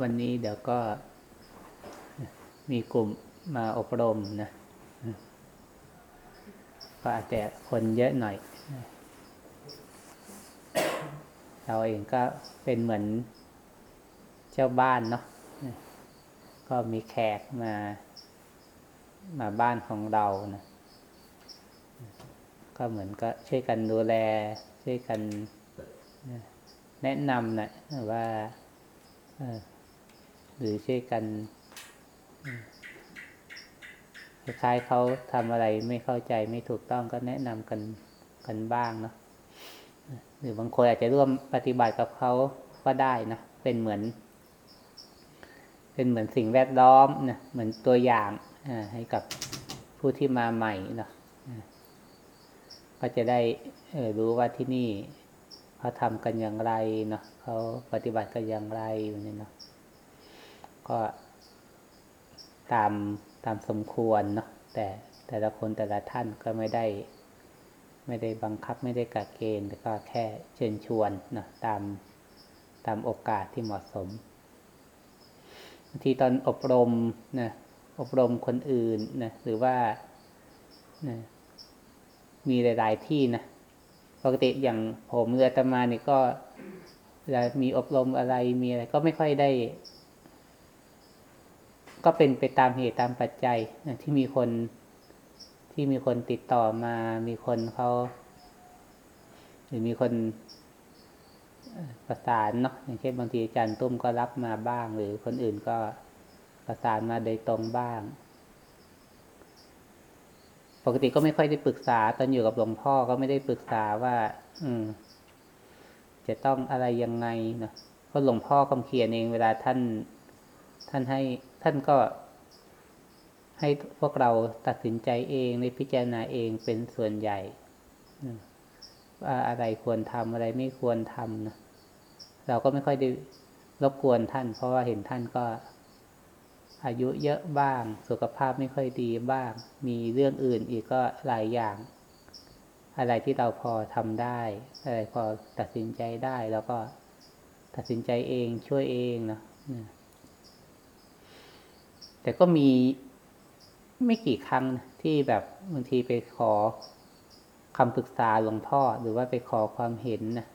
วันนี้เดี๋ยวก็มีกลุ่มมาอบรมนะ ก็อาจจะคนเยอะหน่อย เราเองก็เป็นเหมือนเจ้าบ้านเนาะ ก็มีแขกมา มาบ้านของเรานะ ก็เหมือนก็ช่วยกันดูแล ช่วยกันแนะนำนะว่า หรือช่วยกันคล้ายเขาทำอะไรไม่เข้าใจไม่ถูกต้องก็แนะนำกันกันบ้างเนาะหรือบางคนอาจจะร่วมปฏิบัติกับเขาก็ได้นะเป็นเหมือน เป็นเหมือนสิ่งแวดล้อมนะเหมือนตัวอย่างให้กับผู้ที่มาใหม่เนาะก็จะได้รู้ว่าที่นี่ เขาทำกันอย่างไรเนาะเขาปฏิบัติกันอย่างไรอย่างนี้เนาะก็ตามตามสมควรเนาะแต่แต่ละคนแต่ละท่านก็ไม่ได้ ไม่ได้บังคับไม่ได้กักเกณฑ์แต่ก็แค่เชิญชวนนะตามตามโอกาสที่เหมาะสมบางทีตอนอบรมนะอบรมคนอื่นนะหรือว่านะมีหลาย ๆ ที่นะ ปกติอย่างผมเรือตมาเนี่ยก็เวลามีอบรมอะไรมีอะไร ก็ไม่ค่อยได้ ก็เป็นไปตามเหตุตามปัจจัยนะที่มีคนที่มีคนติดต่อมา มีคนเขา หรือมีคนประสานเนาะอย่างเช่นบางทีอาจารย์ตุ้มก็รับมาบ้าง หรือคนอื่นก็ประสานมาโดยตรงบ้าง ปกติก็ไม่ค่อยได้ปรึกษา ตอนอยู่กับหลวงพ่อก็ไม่ได้ปรึกษาว่า อืม จะต้องอะไรยังไงเนาะเพราะหลวงพ่อคำเขียนเองเวลาท่าน ท่านให้ ท่านก็ ให้พวกเราตัดสินใจเองในพิจารณาเองเป็นส่วนใหญ่ว่าอะไรควรทำอะไรไม่ควรทำนะเราก็ไม่ค่อยได้รบกวนท่าน เพราะว่าเห็นท่านก็ อายุเยอะบ้าง สุขภาพไม่ค่อยดีบ้าง มีเรื่องอื่นอีกก็หลายอย่าง อะไรที่เราพอทำได้ อะไรพอตัดสินใจได้แล้วก็ตัดสินใจเองช่วยเองเนาะแต่ก็มีไม่กี่ครั้งที่แบบบางทีไปขอคำปรึกษาหลวงพ่อ หรือว่าไปขอความเห็นนะ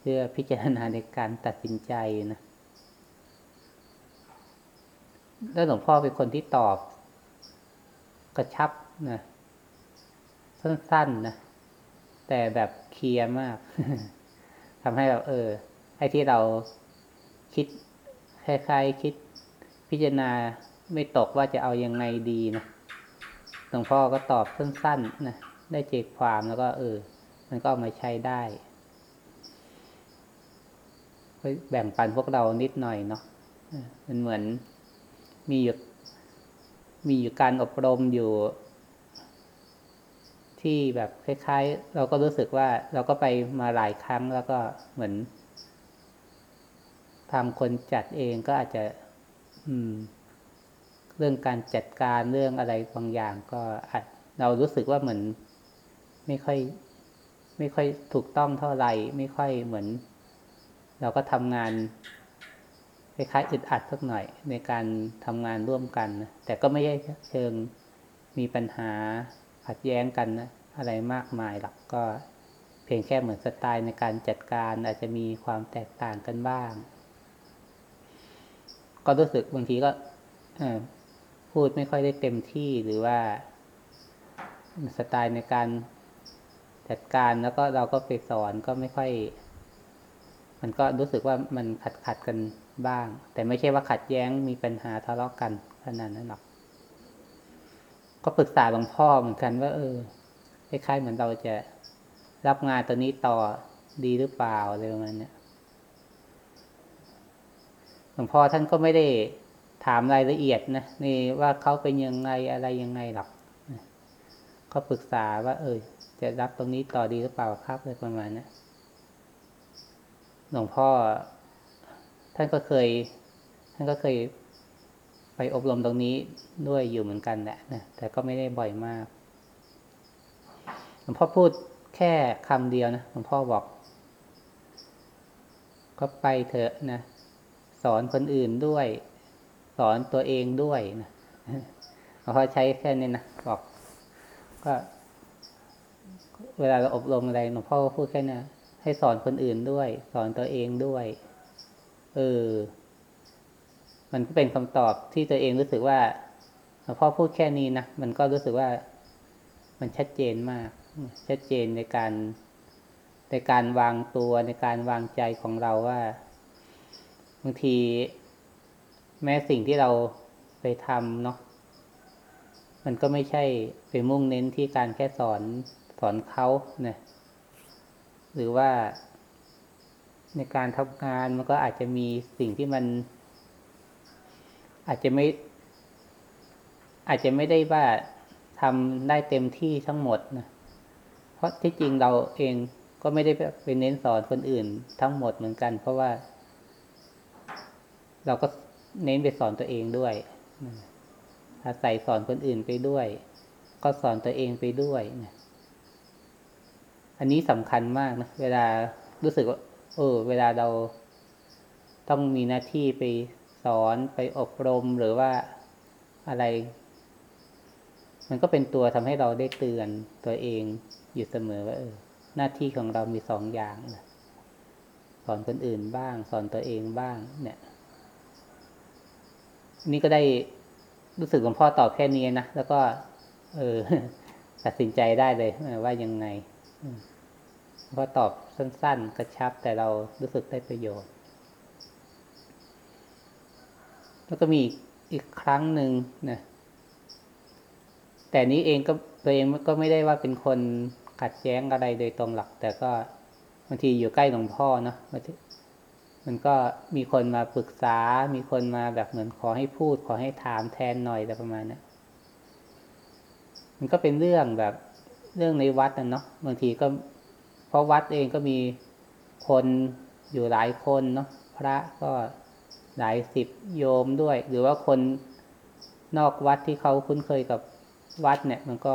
เพื่อพิจารณาในการตัดสินใจนะ แล้วหลวงพ่อเป็นคนที่ตอบ กระชับนะสั้นๆนะแต่แบบเคลียร์มากทำให้เราเออไอ้ที่เราคิดคล้ายๆคิดพิจารณาไม่ตกว่าจะเอายังไงดีนะหลวงพ่อก็ตอบสั้นๆนะได้เจกความแล้วก็ เออ มันก็เอามาใช้ได้แบ่งปันพวกเรานิดหน่อยเนาะมันเหมือน มีอยู่มีอยู่การอบรมอยู่ ที่แบบคล้าย ๆ เราก็รู้สึกว่าเราก็ไปมาหลายครั้งแล้วก็เหมือนทางคนจัดเองก็อาจจะ อืม เรื่องการจัดการเรื่องอะไรบางอย่าง ก็เรารู้สึกว่าเหมือน ไม่ค่อย ไม่ค่อยถูกต้องเท่าไหร่ ไม่ค่อยเหมือน เราก็ทำงาน คล้ายๆอึดอัดสักหน่อยในการทำงานร่วมกันนะแต่ก็ไม่ใช่เชิงมีปัญหาขัดแย้งกันนะอะไรมากมายหรอกก็เพียงแค่เหมือนสไตล์ในการจัดการอาจจะมีความแตกต่างกันบ้าง ก็รู้สึกบางทีก็พูดไม่ค่อยได้เต็มที่หรือว่าสไตล์ในการจัดการแล้วก็เราก็ไปสอนก็ไม่ค่อย มันก็รู้สึกว่ามันขัดขัดกัน บ้าง แต่ไม่ใช่ว่าขัดแย้งมีปัญหาทะเลาะกันขนาดนั้นหรอก ก็ปรึกษาหลวงพ่อเหมือนกันว่า เออคล้ายๆเหมือนเราจะรับงานตัวนี้ต่อดีหรือเปล่าอะไรประมาณนี้หลวงพ่อท่านก็ไม่ได้ถามรายละเอียดนะนี่ว่าเขาเป็นยังไงอะไรยังไงหรอกเขาปรึกษาว่า เออ จะรับตรงนี้ต่อดีหรือเปล่าครับอะไรประมาณนี้หลวงพ่อ ท่านก็เคย ท่านก็เคยไปอบรมตรงนี้ด้วยอยู่เหมือนกันแหละนะแต่ก็ไม่ได้บ่อยมากหลวงพ่อพูดแค่คำเดียวนะหลวงพ่อบอก ก็ไปเถอะนะสอนคนอื่นด้วย สอนตัวเองด้วยนะหลวงพ่อใช้แค่นี้นะบอกก็เวลาเราอบรมอะไรหลวงพ่อก็พูดแค่นี้ให้สอนคนอื่นด้วย สอนตัวเองด้วย เออ มันก็เป็นคำตอบที่ตัวเองรู้สึกว่าพ่อพูดแค่นี้นะมันก็รู้สึกว่ามันชัดเจนมาก ชัดเจนในการในการวางตัวในการวางใจของเราว่าบางที แม้สิ่งที่เราไปทำเนาะมันก็ไม่ใช่ไปมุ่งเน้นที่การแค่สอนสอนเขาเนี่ยหรือว่า ในการทำงานมันก็อาจจะมีสิ่งที่มัน อาจจะไม่ อาจจะไม่ได้ว่าทำได้เต็มที่ทั้งหมดนะเพราะที่จริงเราเองก็ไม่ได้ไปเน้นสอนคนอื่นทั้งหมดเหมือนกัน เพราะว่า เราก็เน้นไปสอนตัวเองด้วยอาศัยสอนคนอื่นไปด้วย ก็สอนตัวเองไปด้วยนะอันนี้สำคัญมากนะเวลารู้สึกว่า เออ เวลาเราต้องมีหน้าที่ไปสอนไปอบรมหรือว่าอะไร มันก็เป็นตัวทำให้เราได้เตือนตัวเองอยู่เสมอว่าเออ หน้าที่ของเรามีสองอย่างนะสอนคนอื่นบ้าง สอนตัวเองบ้าง เนี่ย นี่ก็ได้รู้สึกหลวงพ่อตอบแค่นี้นะ แล้วก็ เออ ตัดสินใจได้เลยว่ายังไงก็ตอบ สั้น ๆ กระชับแต่เรารู้สึกได้ประโยชน์ แล้วก็มีอีกครั้งหนึ่งนะแต่นี้เองก็ตัวเองก็ไม่ได้ว่าเป็นคนขัดแย้งอะไรโดยตรงหลัก แต่ก็บางทีอยู่ใกล้หลวงพ่อเนาะมันก็มีคนมาปรึกษา มีคนมาแบบเหมือนขอให้พูด ขอให้ถามแทนหน่อยอะไรประมาณนี้มันก็เป็นเรื่องแบบเรื่องในวัดนะเนาะบางทีก็ เพราะวัดเองก็มีคนอยู่หลายคนเนาะพระก็หลายสิบโยมด้วย หรือว่าคนนอกวัดที่เขาคุ้นเคยกับวัดเนี่ย มันก็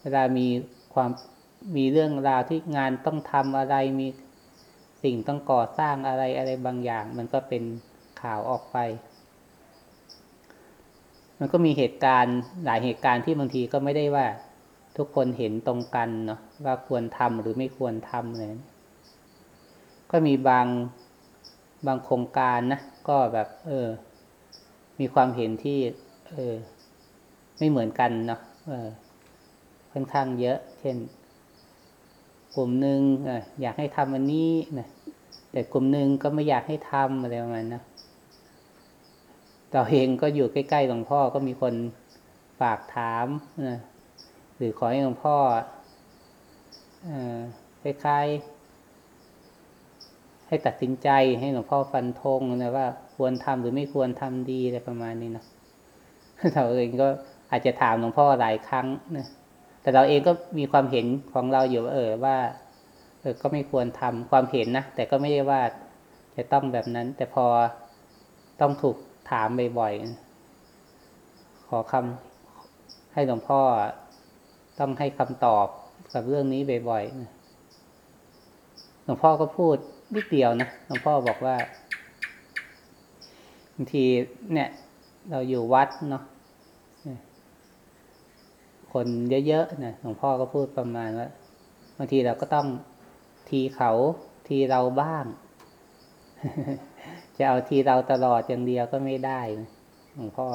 เวลามีความมีเรื่องราวที่งานต้องทำอะไรมีสิ่งต้องก่อสร้างอะไรอะไรบางอย่าง มันก็เป็นข่าวออกไป มันก็มีเหตุการณ์หลายเหตุการณ์ที่บางทีก็ไม่ได้ว่าทุกคนเห็นตรงกันเนาะว่าควรทำหรือไม่ควรทำเลยก็มีบางบางโครงการนะ ก็แบบ เออ มีความเห็นที่ เออ ไม่เหมือนกันเนาะเออค่อนข้างเยอะ เช่น กลุ่มหนึ่งอยากให้ทำอันนี้นะแต่กลุ่มหนึ่งก็ไม่อยากให้ทำอะไรประมาณนะเราเองก็อยู่ใกล้ๆหลวงพ่อก็มีคนฝากถามนะหรือขอให้หลวงพ่อ คล้ายๆให้ตัดสินใจให้หลวงพ่อฟันธงนะว่า ควรทำหรือไม่ควรทำดีอะไรประมาณนี้นะเราเองก็อาจจะถามหลวงพ่อหลายครั้งนะแต่เราเองก็มีความเห็นของเราอยู่เออว่าเออก็ไม่ควรทำความเห็นนะแต่ก็ไม่ได้ว่าจะต้องแบบนั้น แต่พอต้องถูกถามบ่อยๆขอคำให้หลวงพ่อต้องให้คำตอบ กับเรื่องนี้บ่อยๆหลวงพ่อก็พูดนิดเดียวนะหลวงพ่อบอกว่าบางทีเนี่ย เราอยู่วัดเนาะคนเยอะๆนะหลวงพ่อก็พูดประมาณว่าบางทีเราก็ต้องทีเขาทีเราบ้าง จะเอาทีเราตลอดอย่างเดียวก็ไม่ได้หลวงพ่อ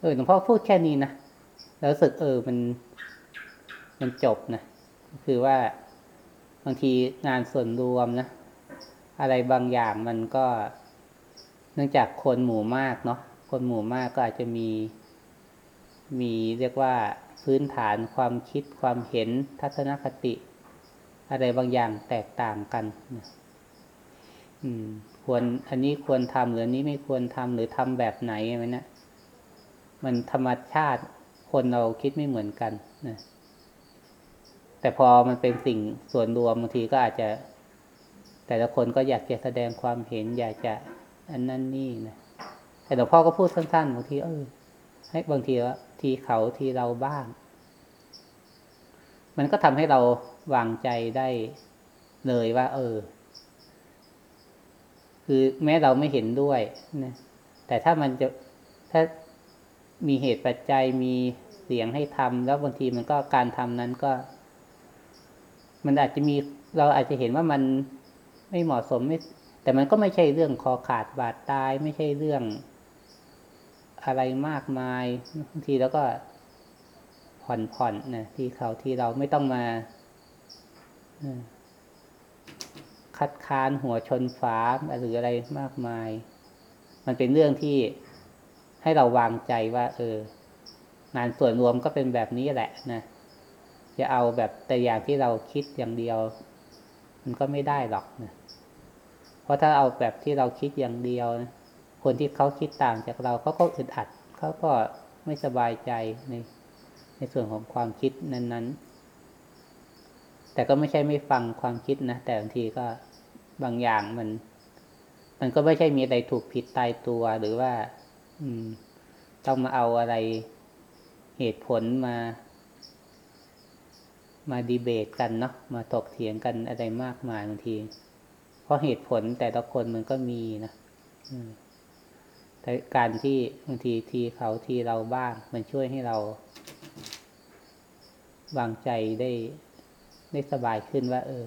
เออหลวงพ่อพูดแค่นี้นะแล้วสึกเออมัน มันจบนะคือว่าบางทีงานส่วนรวมนะ อะไรบางอย่างมันก็เนื่องจากคนหมู่มากเนาะคนหมู่มากก็อาจจะมี มีเรียกว่าพื้นฐานความคิดความเห็นทัศนคติ อะไรบางอย่างแตกต่างกันนะอืม ควรอันนี้ควรทำหรืออันนี้ไม่ควรทำหรือทำแบบไหนไหมนะมันธรรมชาติคนเราคิดไม่เหมือนกันนะ แต่พอมันเป็นสิ่งส่วนรวมบางทีก็อาจจะ แต่ละคนก็อยากจะแสดงความเห็น อยากจะอันนั้นนี่นะแต่หลวงพ่อก็พูดสั้นๆบางทีเออให้บางทีว่าทีเขาทีเราบ้าง มันก็ทำให้เราวางใจได้เลยว่า เออ คือแม้เราไม่เห็นด้วยนะแต่ถ้ามันจะถ้ามีเหตุปัจจัยมีเสียงให้ทำแล้วบางทีมันก็การทำนั้นก็ มันอาจจะมีเราอาจจะเห็นว่ามันไม่เหมาะสมไม่ แต่มันก็ไม่ใช่เรื่องคอขาดบาดตาย ไม่ใช่เรื่องอะไรมากมายบางทีแล้วก็ผ่อนผ่อนนะที่เขาที่เราไม่ต้องมาคัดค้านหัวชนฝาหรืออะไรมากมาย มันเป็นเรื่องที่ให้เราวางใจว่า เออ งานส่วนรวมก็เป็นแบบนี้แหละนะ จะเอาแบบแต่อย่างที่เราคิดอย่างเดียว มันก็ไม่ได้หรอกนะเพราะถ้าเอาแบบที่เราคิดอย่างเดียวนะคนที่เขาคิดต่างจากเราเขาก็อึดอัดเขาก็ไม่สบายใจในในส่วนของความคิดนั้นๆ แต่ก็ไม่ใช่ไม่ฟังความคิดนะ แต่บางทีก็บางอย่างมัน มันก็ไม่ใช่มีอะไรถูกผิดตายตัวหรือว่า อืม ต้องมาเอาอะไรเหตุผลมา มาดีเบตกันเนาะมาตกเถียงกันอะไรมากมายบางที เพราะเหตุผลแต่ละคนมันก็มีนะแต่การที่บางทีทีเขาทีเราบ้าง มันช่วยให้เรา วางใจได้ได้สบายขึ้นว่า เออ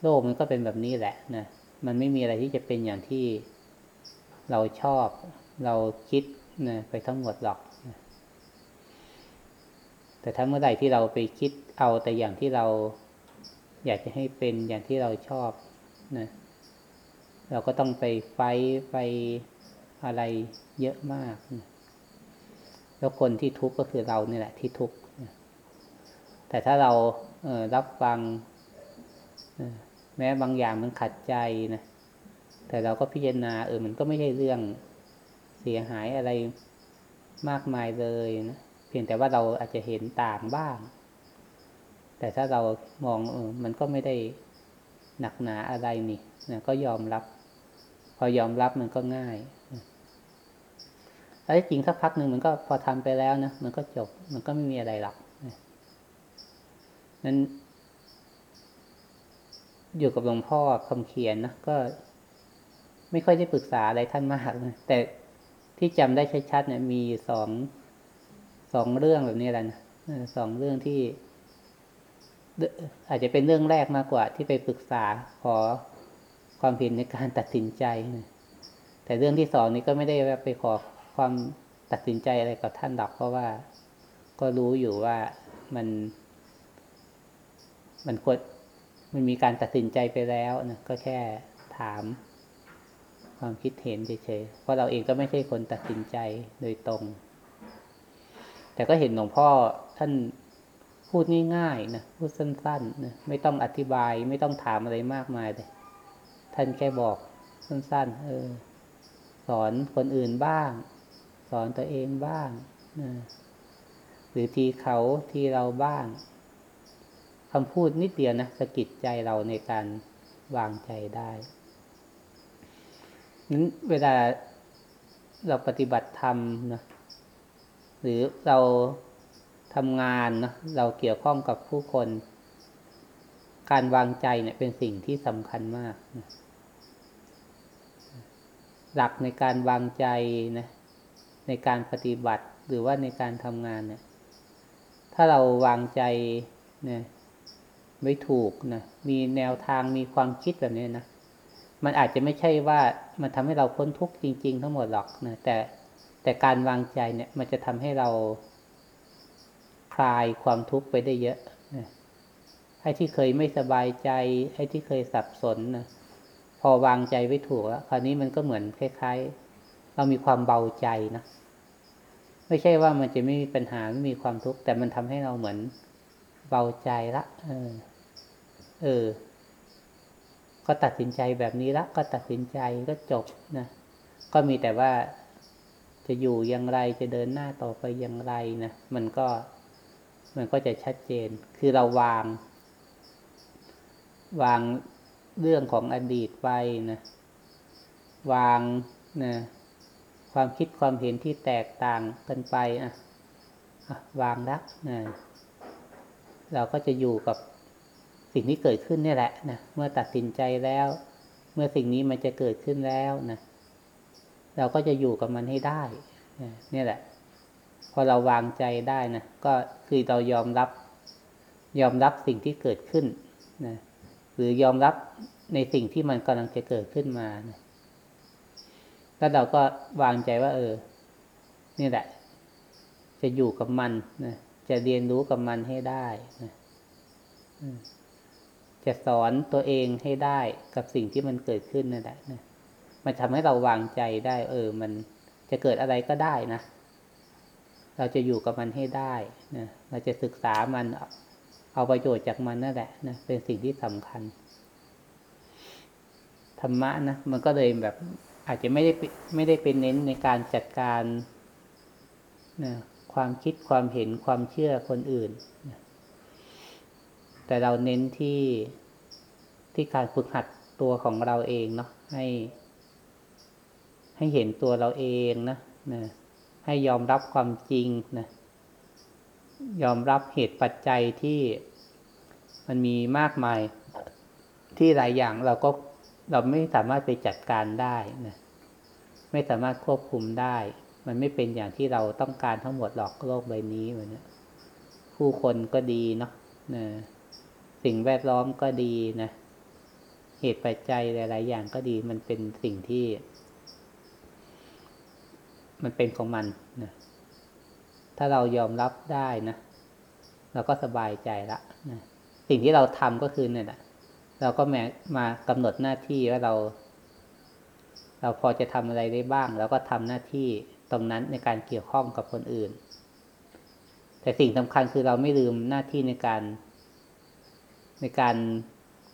โลกมันก็เป็นแบบนี้แหละนะมันไม่มีอะไรที่จะเป็นอย่างที่เราชอบ เราคิดนะไปทั้งหมดหรอกแต่ถ้าเมื่อใดที่เราไปคิด เอาแต่อย่างที่เราอยากจะให้เป็นอย่างที่เราชอบนะเราก็ต้องไปไฟไปอะไรเยอะมากนะแล้วคนที่ทุกข์ก็คือเราเนี่ยแหละที่ทุกข์แต่ถ้าเราเรับฟังแม้บางอย่างมันขัดใจนะแต่เราก็พิจารณาเออมันก็ไม่ใช่เรื่องเสียหายอะไรมากมายเลยนะเพียงแต่ว่าเราอาจจะเห็นต่างบ้าง แต่ถ้าเรามองออมันก็ไม่ได้หนักหนาอะไรนี่นะก็ยอมรับ พอยอมรับมันก็ง่ายแล้วจริงสักพักหนึ่งมันก็พอทำไปแล้วนะมันก็จบ มันก็ไม่มีอะไรหรอกนั้น อยู่กับหลวงพ่อคำเขียนนะก็ ไม่ค่อยได้ปรึกษาอะไรท่านมากเลยแต่ที่จำได้ชัดๆเนี่ยมีสองสองเรื่องแบบนี้แหละนะสองเรื่องที่ อาจจะเป็นเรื่องแรกมากกว่าที่ไปปรึกษาขอความเห็นในการตัดสินใจนะแต่เรื่องที่สองนี้ก็ไม่ได้ไปขอความตัดสินใจอะไรกับท่านดอกเพราะว่า ก็รู้อยู่ว่ามัน มันควรมันมีการตัดสินใจไปแล้วนะก็แค่ถาม ความคิดเห็นเฉยๆเพราะเราเองก็ไม่ใช่คนตัดสินใจโดยตรง แต่ก็เห็นหลวงพ่อท่าน พูดง่ายๆนะพูดสั้นๆนะไม่ต้องอธิบาย ไม่ต้องถามอะไรมากมายเลยท่านแค่บอกสั้น ๆ เออ สอนคนอื่นบ้าง สอนตัวเองบ้างนะหรือทีเขาทีเราบ้างคำพูดนิดเดียวนะสะกิดใจเราในการวางใจได้นั้นเวลาเราปฏิบัติธรรมนะหรือเรา ทำงานนะเราเกี่ยวข้องกับผู้คน การวางใจเนี่ยเป็นสิ่งที่สำคัญมากนะหลักในการวางใจนะในการปฏิบัติหรือว่าในการทำงานเนี่ย ถ้าเราวางใจเนี่ยไม่ถูกนะมีแนวทางมีความคิดแบบนี้นะมันอาจจะไม่ใช่ว่ามันทำให้เราพ้นทุกข์จริง ๆ ทั้งหมดหรอกนะแต่แต่การวางใจเนี่ย มันจะทำให้เรา คลายความทุกข์ไปได้เยอะนะให้ที่เคยไม่สบายใจให้ที่เคยสับสนนะพอวางใจไว้ถูกแล้วคราวนี้มันก็เหมือนคล้ายๆ เรามีความเบาใจนะไม่ใช่ว่ามันจะไม่มีปัญหาไม่มีความทุกข์แต่มันทำให้เราเหมือนเบาใจละเออ เออ ก็ตัดสินใจแบบนี้ละก็ตัดสินใจก็จบนะก็มีแต่ว่าจะอยู่อย่างไรจะเดินหน้าต่อไปอย่างไรนะมันก็ มันก็จะชัดเจน คือเราวาง วางเรื่องของอดีตไปนะวางนะความคิดความเห็นที่แตกต่างกันไปอะวางละนะเราก็จะอยู่กับสิ่งที่เกิดขึ้นนี่แหละนะเมื่อตัดสินใจแล้ว เมื่อสิ่งนี้มันจะเกิดขึ้นแล้วนะเราก็จะอยู่กับมันให้ได้นี่แหละ พอเราวางใจได้นะก็คือเรายอมรับ ยอมรับสิ่งที่เกิดขึ้นนะหรือยอมรับในสิ่งที่มันกำลังจะเกิดขึ้นมานะแล้วเราก็วางใจว่า เออ นี่แหละ จะอยู่กับมันนะจะเรียนรู้กับมันให้ได้นะจะสอนตัวเองให้ได้กับสิ่งที่มันเกิดขึ้นนั่นแหละนะมันทำให้เราวางใจได้ เออ มันจะเกิดอะไรก็ได้นะ เราจะอยู่กับมันให้ได้นะเราจะศึกษามันเอาประโยชน์จากมันนั่นแหละนะเป็นสิ่งที่สำคัญธรรมะนะมันก็เลยแบบอาจจะไม่ได้ไม่ได้เป็นเน้นในการจัดการนะความคิดความเห็นความเชื่อคนอื่นนะแต่เราเน้นที่ที่การฝึกหัดตัวของเราเองเนาะให้ ให้เห็นตัวเราเองนะนะ ให้ยอมรับความจริงนะยอมรับเหตุปัจจัยที่มันมีมากมาย ที่หลายอย่างเราก็เราไม่สามารถไปจัดการได้นะไม่สามารถควบคุมได้ มันไม่เป็นอย่างที่เราต้องการทั้งหมดหรอกโลกใบนี้เหมือนผู้คนก็ดีเนาะนะสิ่งแวดล้อมก็ดีนะ เหตุปัจจัยหลาย ๆ อย่างก็ดีมันเป็นสิ่งที่ มันเป็นของมันนะถ้าเรายอมรับได้นะเราก็สบายใจละนะสิ่งที่เราทำก็คือเนี่ยแหละเราก็แมมากำหนดหน้าที่ว่าเรา เราพอจะทำอะไรได้บ้างเราก็ทำหน้าที่ตรงนั้นในการเกี่ยวข้องกับคนอื่น แต่สิ่งสำคัญคือเราไม่ลืมหน้าที่ในการ ในการ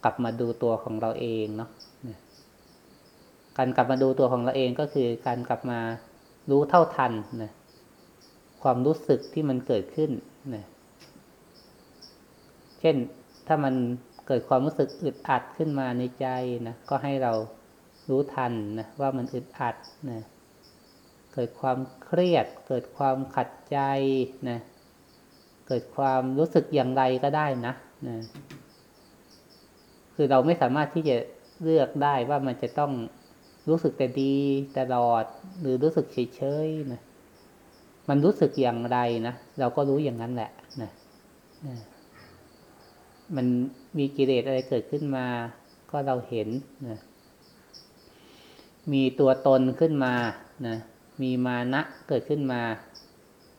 กลับมาดูตัวของเราเองเนาะการกลับมาดูตัวของเราเองก็คือการกลับมา รู้เท่าทันนะความรู้สึกที่มันเกิดขึ้นนะเช่นถ้ามันเกิดความรู้สึกอึดอัดขึ้นมาในใจนะก็ให้เรารู้ทันนะว่ามันอึดอัดนะเกิดความเครียด เกิดความขัดใจนะเกิดความรู้สึกอย่างไรก็ได้นะนะคือเราไม่สามารถที่จะเลือกได้ว่ามันจะต้อง รู้สึกแต่ดีตลอด หรือรู้สึกเฉยๆนะมันรู้สึกอย่างไรนะเราก็รู้อย่างนั้นแหละนะนะมันมีกิเลสอะไรเกิดขึ้นมา ก็เราเห็นนะมีตัวตนขึ้นมานะมีมานะเกิดขึ้นมา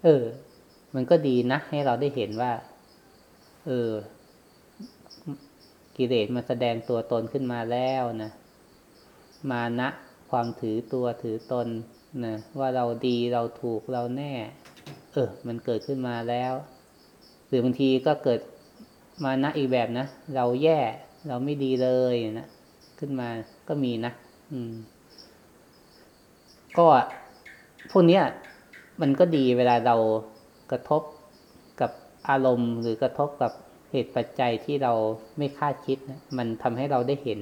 เออ มันก็ดีนะ ให้เราได้เห็นว่า เออ กิเลสมาแสดงตัวตนขึ้นมาแล้วนะ มานะ ความถือตัวถือตนนะว่าเราดีเราถูกเราแน่ เออ มันเกิดขึ้นมาแล้ว หรือบางทีก็เกิดมานะอีกแบบนะ เราแย่เราไม่ดีเลยนะขึ้นมาก็มีนะอืม ก็พวกนี้มันก็ดีเวลาเรากระทบกับอารมณ์ หรือกระทบกับเหตุปัจจัยที่เราไม่คาดคิดนะมันทำให้เราได้เห็น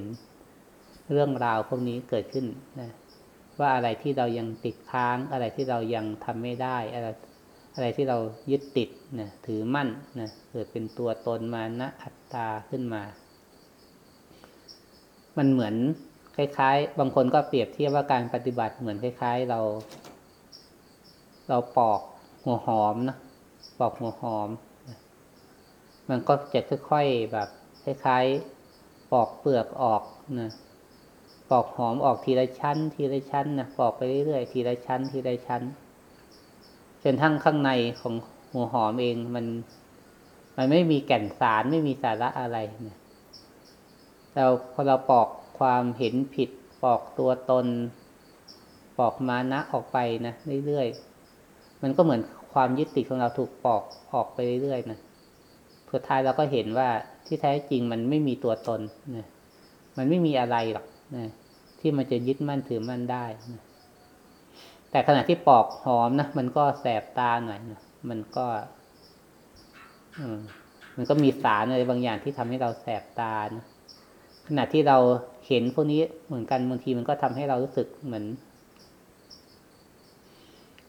เรื่องราวพวกนี้เกิดขึ้นนะว่าอะไรที่เรายังติดค้าง อะไรที่เรายังทำไม่ได้ อะไรอะไรที่เรายึดติดนะถือมั่นนะเกิดเป็นตัวตนมานะอัตตาขึ้นมา มันเหมือนคล้าย ๆ บางคนก็เปรียบเทียบว่าการปฏิบัติเหมือนคล้าย ๆ เรา เราปอกหัวหอมนะปอกหัวหอม มันก็จะค่อยๆแบบคล้ายๆปอกเปลือกออกนะ ปอกหอมออกทีละชั้น ทีละชั้นนะปอกไปเรื่อยๆทีละชั้น ทีละชั้นจนทั้งข้างในของหัวหอมเองมัน มันไม่มีแก่นสารไม่มีสาระอะไรเนี่ยเราพอเราปอกความเห็นผิด ปอกตัวตน ปอกมานะออกไปนะเรื่อยๆมันก็เหมือนความยึดติดของเราถูกปอกออกไปเรื่อยๆนะสุดท้ายเราก็เห็นว่าที่แท้จริงมันไม่มีตัวตนนะมันไม่มีอะไรหรอก นะที่มันจะยึดมั่นถือมั่นได้นะแต่ขณะที่ปอกหอมนะมันก็แสบตาหน่อยนะมันก็มมันก็มีสารอะไรบางอย่างที่ทำให้เราแสบตานะขณะที่เราเห็นพวกนี้เหมือนกันบางทีมันก็ทำให้เรารู้สึกเหมือน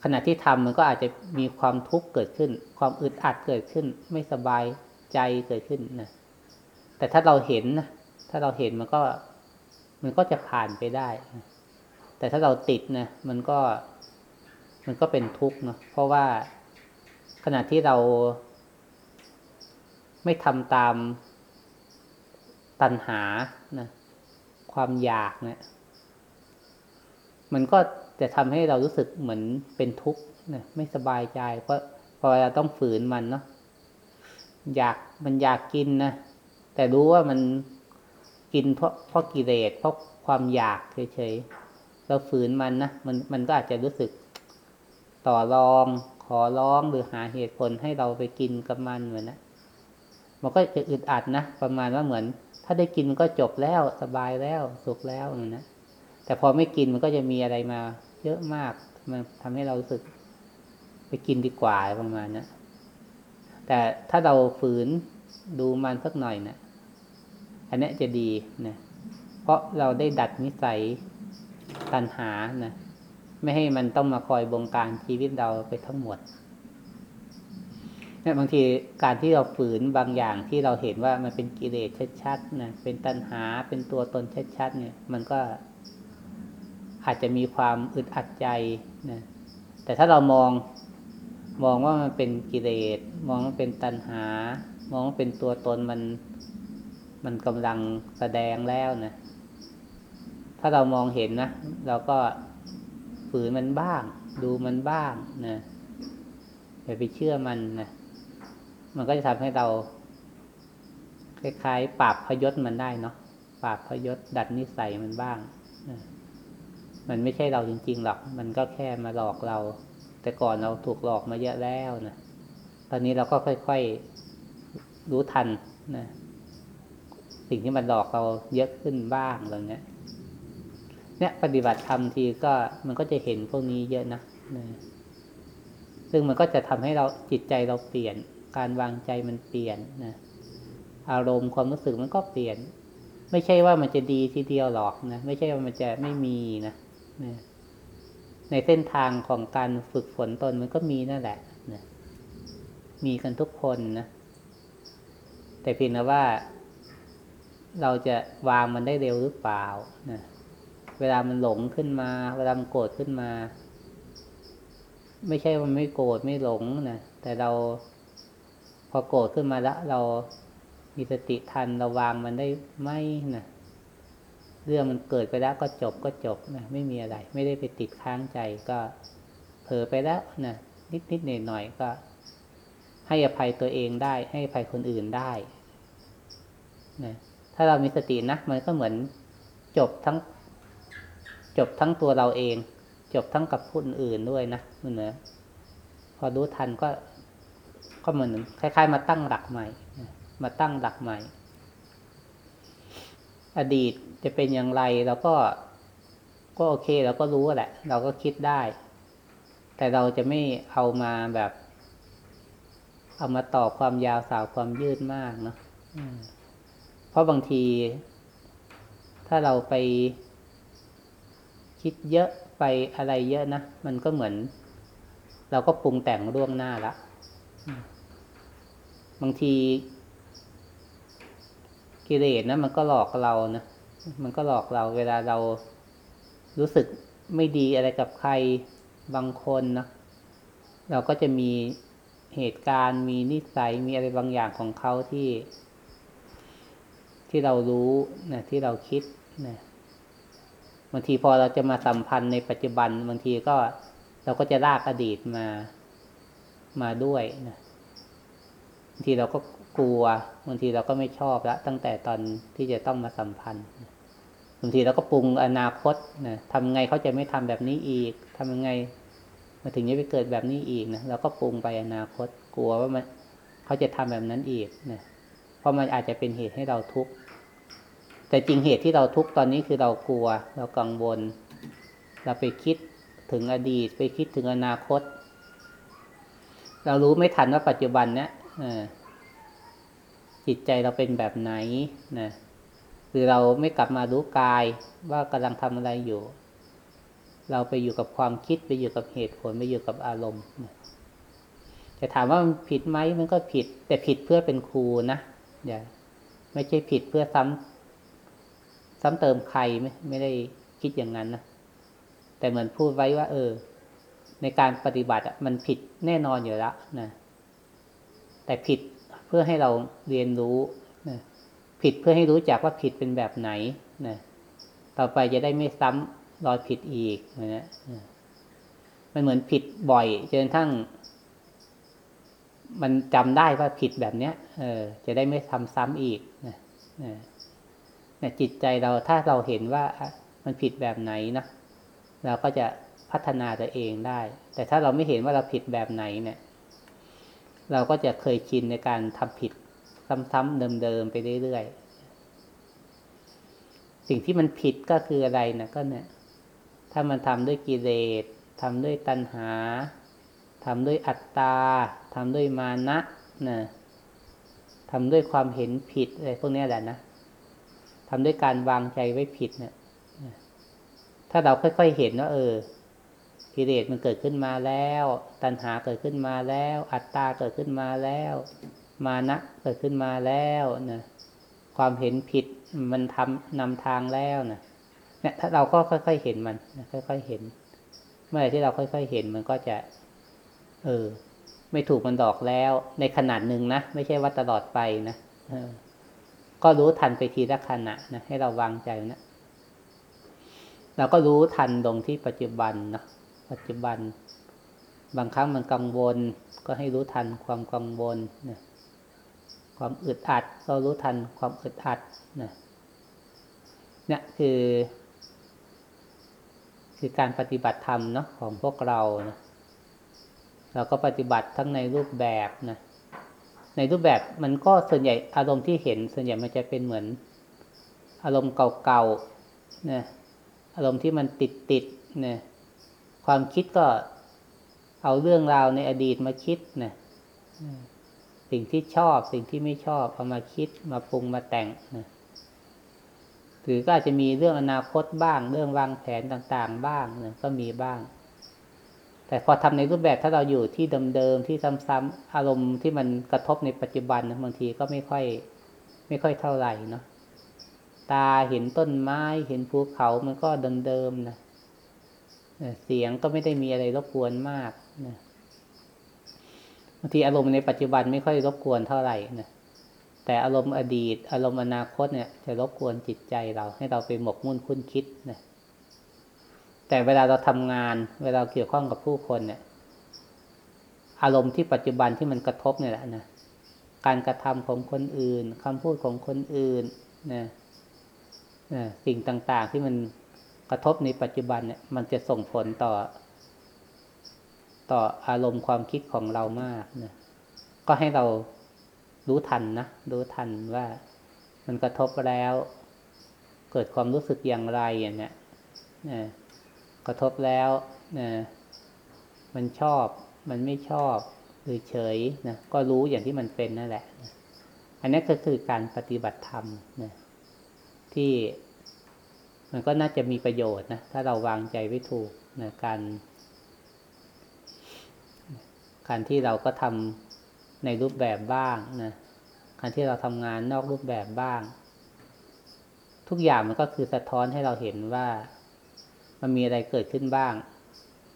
ขณะที่ทำมันก็อาจจะมีความทุกข์เกิดขึ้น ความอึดอัดเกิดขึ้น ไม่สบายใจเกิดขึ้นนะแต่ถ้าเราเห็นนะถ้าเราเห็นมันก็ มันก็จะผ่านไปได้ แต่ถ้าเราติดนะมันก็ มันก็เป็นทุกข์เนาะเพราะว่าขณะที่เรา ไม่ทำตามตัณหานะความอยากเนะี่ยมันก็จะทำให้เรารู้สึกเหมือนเป็นทุกข์นะไม่สบายใจ เพราะพอเราต้องฝืนมันเนาะอยากมันอยากกินนะแต่รู้ว่ามัน กินเพราะเพราะกิเลสเพราะความอยากเฉยๆเราฝืนมันนะมันมันก็อาจจะรู้สึกต่อรองขอร้องหรือหาเหตุผลให้เราไปกินกับมันเหมือนนะมันก็จะอึดอัดนะประมาณว่าเหมือน ถ้าได้กินก็จบแล้วสบายแล้วสุขแล้วนะแต่พอไม่กินมันก็จะมีอะไรมา เยอะมากมันทำให้เรารู้สึก ไปกินดีกว่าประมาณนะแต่ถ้าเราฝืนดูมันสักหน่อยนะ อันนี้จะดีนะเพราะเราได้ดัดนิสัยตัณหานะไม่ให้มันต้องมาคอยบงการชีวิตเราไปทั้งหมดเนี่ยบางทีการที่เราฝืนบางอย่างที่เราเห็นว่ามันเป็นกิเลสชัดๆนะเป็นตัณหาเป็นตัวตนชัดๆเนี่ย มันก็อาจจะมีความอึดอัดใจนะแต่ถ้าเรามองมองว่ามันเป็นกิเลสมองว่าเป็นตัณหา มองว่าเป็นตัวตนมัน มันกำลังแสดงแล้วนะถ้าเรามองเห็นนะเราก็ฝืนมันบ้าง ดูมันบ้างนะอย่าไปเชื่อมันนะมันก็จะทำให้เรา คล้ายๆปราบพยศมันได้เนาะปราบพยศดัดนิสัยมันบ้างนะมันไม่ใช่เราจริงๆหรอก มันก็แค่มาหลอกเรา แต่ก่อนเราถูกหลอกมาเยอะแล้วนะตอนนี้เราก็ค่อยๆรู้ทันนะ สิ่งที่มันหลอกเราเยอะขึ้นบ้างอะไรเงี้ย เนี่ยปฏิบัติธรรมทีก็มันก็จะเห็นพวกนี้เยอะนะซึ่งมันก็จะทำให้เราจิตใจเราเปลี่ยน การวางใจมันเปลี่ยนนะอารมณ์ความรู้สึกมันก็เปลี่ยน ไม่ใช่ว่ามันจะดีทีเดียวหรอกนะไม่ใช่ว่ามันจะไม่มีนะนะในเส้นทางของการฝึกฝนตนมันก็มีนั่นแหละนะมีกันทุกคนนะแต่เพียงแต่ว่า เราจะวางมันได้เร็วหรือเปล่านะเวลามันหลงขึ้นมา เวลามันโกรธขึ้นมา ไม่ใช่ว่าไม่โกรธไม่หลงนะแต่เราพอโกรธขึ้นมาแล้ว เรามีสติทันเราวางมันได้ไม่นะเรื่องมันเกิดไปแล้วก็จบก็จบนะไม่มีอะไร ไม่ได้ไปติดค้างใจก็เผลอไปแล้วนะนิดนิดหน่อยหน่อยก็ ให้อภัยตัวเองได้ ให้อภัยคนอื่นได้นะ ถ้าเรามีสตินะ มันก็เหมือนจบทั้ง จบทั้งตัวเราเอง จบทั้งกับผู้อื่นด้วยนะมันเหนือพอรู้ทันก็ ก็เหมือนคล้าย ๆ มาตั้งหลักใหม่ มาตั้งหลักใหม่ อดีตจะเป็นอย่างไรเราก็ก็โอเคเราก็รู้แหละ เราก็คิดได้ แต่เราจะไม่เอามาแบบ เอามาต่อความยาวสาวความยืดมากเนาะ เพราะบางที ถ้าเราไปคิดเยอะไปอะไรเยอะนะ มันก็เหมือน เราก็ปรุงแต่งล่วงหน้าละ บางทีกิเลสนะมันก็หลอกเรานะมันก็หลอกเราเวลาเรารู้สึกไม่ดีอะไรกับใครบางคนนะเราก็จะมีเหตุการณ์มีนิสัยมีอะไรบางอย่างของเขาที่ ที่เรารู้นะที่เราคิดนะบางทีพอเราจะมาสัมพันธ์ในปัจจุบันบางทีก็เราก็จะลากอดีตมามาด้วยนะบางทีเราก็กลัวบางทีเราก็ไม่ชอบแล้วตั้งแต่ตอนที่จะต้องมาสัมพันธ์บางทีเราก็ปรุงอนาคตนะทำไงเขาจะไม่ทำแบบนี้อีกทำยังไง มาถึงจะไปเกิดแบบนี้อีกนะเราก็ปรุงไปอนาคต กลัวว่ามันเขาจะทำแบบนั้นอีกนะเพราะมันอาจจะเป็นเหตุให้เราทุกข์ แต่จริงเหตุที่เราทุกข์ตอนนี้คือเรากลัว เรากังวล เราไปคิดถึงอดีต ไปคิดถึงอนาคต เรารู้ไม่ทันว่าปัจจุบันเนี้ยจิตใจเราเป็นแบบไหนนะหรือเราไม่กลับมารู้กายว่ากำลังทำอะไรอยู่ เราไปอยู่กับความคิดไปอยู่กับเหตุผลไปอยู่กับอารมณ์จะถามว่ามันผิดไหมมันก็ผิด แต่ผิดเพื่อเป็นครูนะอย่าไม่ใช่ผิดเพื่อซ้ำ ซ้ำเติมใครไม่ไม่ได้คิดอย่างนั้นนะแต่เหมือนพูดไว้ว่า เออ ในการปฏิบัติมันผิดแน่นอนอยู่แล้วนะแต่ผิดเพื่อให้เราเรียนรู้นะผิดเพื่อให้รู้จักว่าผิดเป็นแบบไหนนะต่อไปจะได้ไม่ซ้ำรอยผิดอีกนะมันเหมือนผิดบ่อยจนทั้ง มันจำได้ว่าผิดแบบเนี้ย เออ จะได้ไม่ทำซ้ำอีกนะนะ จิตใจเราถ้าเราเห็นว่ามันผิดแบบไหนนะเราก็จะพัฒนาตัวเองได้ แต่ถ้าเราไม่เห็นว่าเราผิดแบบไหนเนี่ย เราก็จะเคยชินในการทำผิดซ้ำๆเดิมๆไปเรื่อยๆสิ่งที่มันผิดก็คืออะไรนะก็เนี่ย ถ้ามันทำด้วยกิเลสทำด้วยตัณหาทำด้วยอัตตาทำด้วยมานะนะทำด้วยความเห็นผิดอะไรพวกนี้แหละนะ ทำด้วยการวางใจไว้ผิดเนะี่ยถ้าเราค่อยๆเห็นว่าเออกิเลสมันเกิดขึ้นมาแล้ว ตัณหาเกิดขึ้นมาแล้ว อัตตาเกิดขึ้นมาแล้ว มานะเกิดขึ้นมาแล้วนะความเห็นผิดมันทำนำทางแล้วนะเนี่ยถ้าเราก็ค่อยๆเห็นมันค่อยๆเห็น เมื่อไรที่เราค่อยๆเห็นมันก็จะ เออ ไม่ถูกมันดอกแล้ว ในขนาดหนึ่งนะไม่ใช่ว่าตลอดไปนะเออ ก็รู้ทันไปทีละขณะนะให้เราวางใจนะเราก็รู้ทันตรงที่ปัจจุบันนะปัจจุบัน บางครั้งมันกังวล ก็ให้รู้ทันความกังวลนะความอึดอัด ก็รู้ทันความอึดอัดนะนี่คือ คือการปฏิบัติธรรมเนาะของพวกเรานะเราก็ปฏิบัติทั้งในรูปแบบนะ ในรูปแบบมันก็ส่วนใหญ่อารมณ์ที่เห็น ส่วนใหญ่มันจะเป็นเหมือน อารมณ์เก่าๆนะอารมณ์ที่มันติดติดนะความคิดก็เอาเรื่องราวในอดีตมาคิดนะสิ่งที่ชอบสิ่งที่ไม่ชอบเอามาคิดมาปรุงมาแต่งนะหรือก็อาจจะมีเรื่องอนาคตบ้าง เรื่องวางแผนต่างๆ บ้างนะก็มีบ้าง แต่พอทำในรูปแบบถ้าเราอยู่ที่เดิมๆที่ซ้ำๆอารมณ์ที่มันกระทบในปัจจุบันบางทีก็ไม่ค่อย ไม่ค่อยเท่าไหร่เนาะตาเห็นต้นไม้เห็นภูเขามันก็เดิมๆนะเสียงก็ไม่ได้มีอะไรรบกวนมากนะบางทีอารมณ์ในปัจจุบันไม่ค่อยรบกวนเท่าไหร่นะแต่อารมณ์อดีต อารมณ์อนาคตเนี่ย จะรบกวนจิตใจเราให้เราไปหมกมุ่นคุ้นคิดนะ แต่เวลาเราทำงาน เวลาเกี่ยวข้องกับผู้คนเนี่ย อารมณ์ที่ปัจจุบันที่มันกระทบเนี่ยแหละนะการกระทำของคนอื่นคำพูดของคนอื่นนะสิ่งต่าง ๆ ที่มันกระทบในปัจจุบันเนี่ย มันจะส่งผลต่อ ต่ออารมณ์ความคิดของเรามากนะก็ให้เรารู้ทันนะรู้ทันว่ามันกระทบแล้ว เกิดความรู้สึกอย่างไรอย่างเนี้ยนะ กระทบแล้วนะมันชอบ มันไม่ชอบหรือเฉยนะก็รู้อย่างที่มันเป็นนั่นแหละ อันนี้ก็คือการปฏิบัติธรรมนะที่มันก็น่าจะมีประโยชน์นะถ้าเราวางใจไว้ถูกนะการ การที่เราก็ทำในรูปแบบบ้างนะการที่เราทำงานนอกรูปแบบบ้าง ทุกอย่างมันก็คือสะท้อนให้เราเห็นว่า มันมีอะไรเกิดขึ้นบ้าง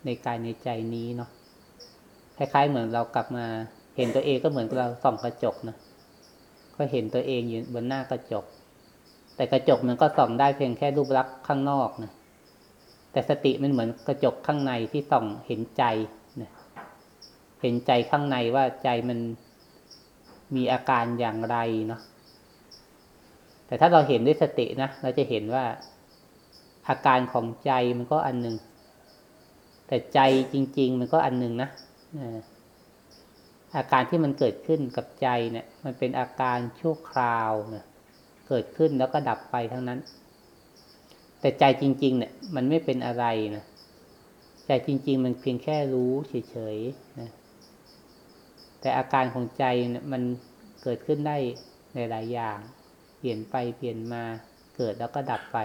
ในกายในใจนี้เนาะคล้ายๆ เหมือนเรากลับมา เห็นตัวเองก็เหมือนเราส่องกระจกนะก็เห็นตัวเองอยู่บนหน้ากระจก แต่กระจกมันก็ส่องได้เพียงแค่รูปลักษณ์ข้างนอกนะแต่สติมันเหมือนกระจกข้างในที่ส่องเห็นใจนะเห็นใจข้างในว่าใจมันมีอาการอย่างไรเนาะแต่ถ้าเราเห็นด้วยสตินะเราจะเห็นว่า อาการของใจมันก็อันหนึ่ง แต่ใจจริง ๆ มันก็อันหนึ่งนะอาการที่มันเกิดขึ้นกับใจเนี่ย มันเป็นอาการชั่วคราวนะเกิดขึ้นแล้วก็ดับไปทั้งนั้น แต่ใจจริง ๆ เนี่ย มันไม่เป็นอะไรนะใจจริง ๆ มันเพียงแค่รู้เฉยๆนะแต่อาการของใจเนี่ยมันเกิดขึ้นได้ในหลายอย่าง เปลี่ยนไปเปลี่ยนมาเกิดแล้วก็ดับไป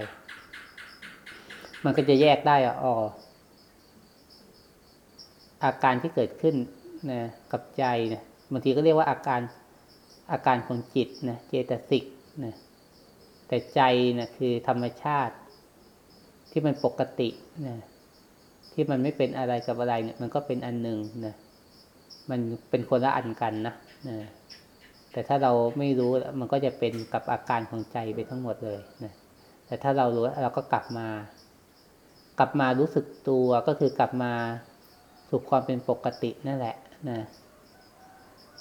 มันก็จะแยกได้อ๋ออาการที่เกิดขึ้นนะกับใจนะบางทีก็เรียกว่าอาการอาการของจิตนะเจตสิกนะแต่ใจนะคือธรรมชาติ ที่มันปกตินะที่มันไม่เป็นอะไรกับอะไรเนี่ย มันก็เป็นอันหนึ่งนะมันเป็นคนละอันกันนะนะแต่ถ้าเราไม่รู้มันก็จะเป็นกับอาการของใจไปทั้งหมดเลยนะแต่ถ้าเรารู้เราก็กลับมา กลับมารู้สึกตัวก็คือกลับมาสู่ความเป็นปกตินั่นแหละนะ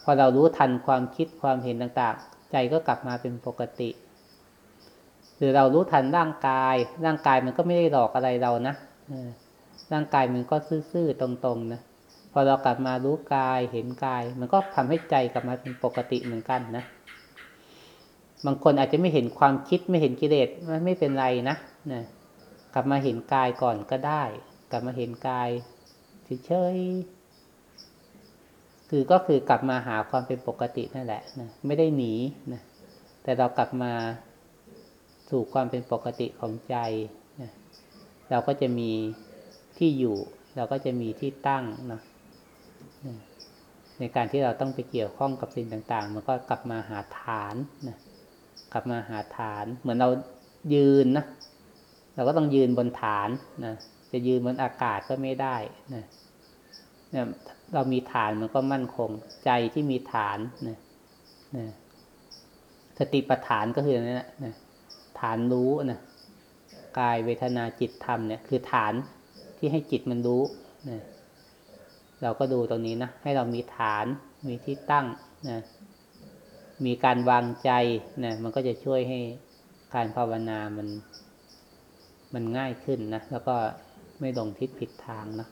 พอเรารู้ทันความคิดความเห็นต่างๆ ใจก็กลับมาเป็นปกติ หรือเรารู้ทันร่างกาย ร่างกายมันก็ไม่ได้หลอกอะไรเรานะร่างกายมันก็ซื่อๆตรงๆนะพอเรากลับมารู้กายเห็นกาย มันก็ทำให้ใจกลับมาเป็นปกติเหมือนกันนะบางคนอาจจะไม่เห็นความคิดไม่เห็นกิเลสมันไม่เป็นไรนะนะ กลับมาเห็นกายก่อนก็ได้ กลับมาเห็นกายเฉยๆคือก็คือกลับมาหาความเป็นปกตินั่นแหละนะไม่ได้หนีนะแต่เรากลับมาสู่ความเป็นปกติของใจนะเราก็จะมีที่อยู่ เราก็จะมีที่ตั้งนะนะในการที่เราต้องไปเกี่ยวข้องกับสิ่งต่าง ๆ มันก็กลับมาหาฐานนะกลับมาหาฐาน เหมือนเรายืนนะ เราก็ต้องยืนบนฐานนะจะยืนบนอากาศก็ไม่ได้นะเนี่ยเรามีฐานมันก็มั่นคง ใจที่มีฐานนะนะสติปัฏฐานก็คือนั่นแหละนะฐานรู้นะกายเวทนาจิตธรรมเนี่ยคือฐานที่ให้จิตมันรู้นะเราก็ดูตรงนี้นะ ให้เรามีฐานมีที่ตั้งนะมีการวางใจนะมันก็จะช่วยให้การภาวนามัน มันง่ายขึ้นนะ แล้วก็ไม่หลงทิศผิดทางนะ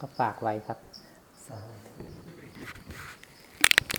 ก็ฝากไว้ครับสาธุ